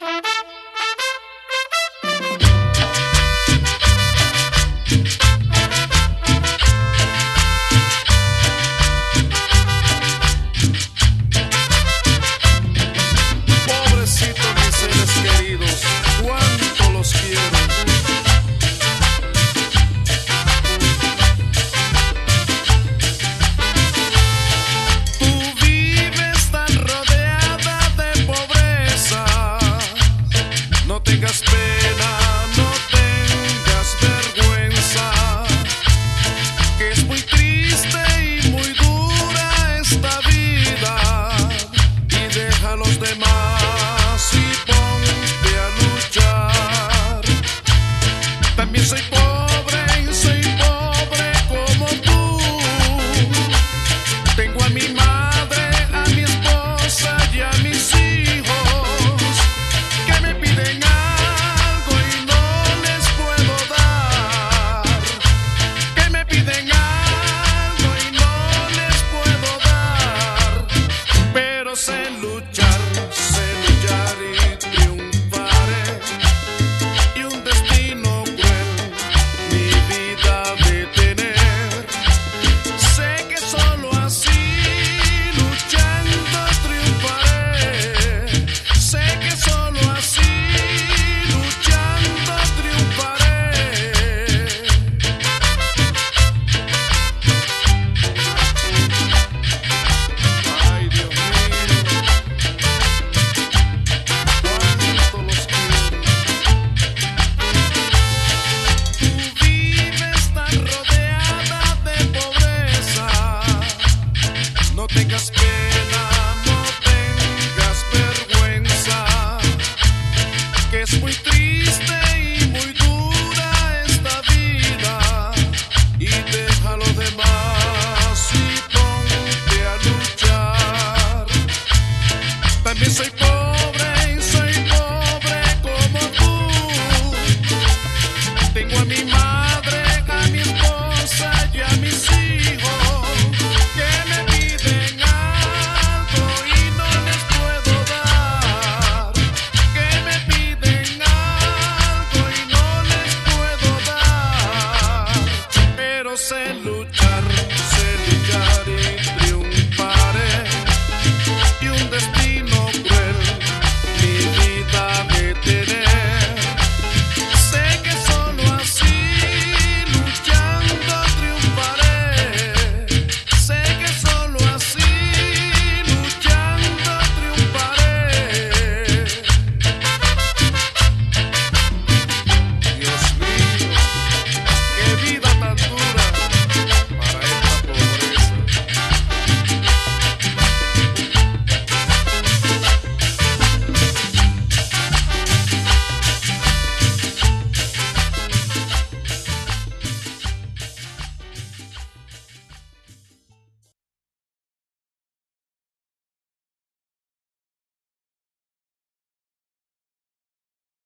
es muy This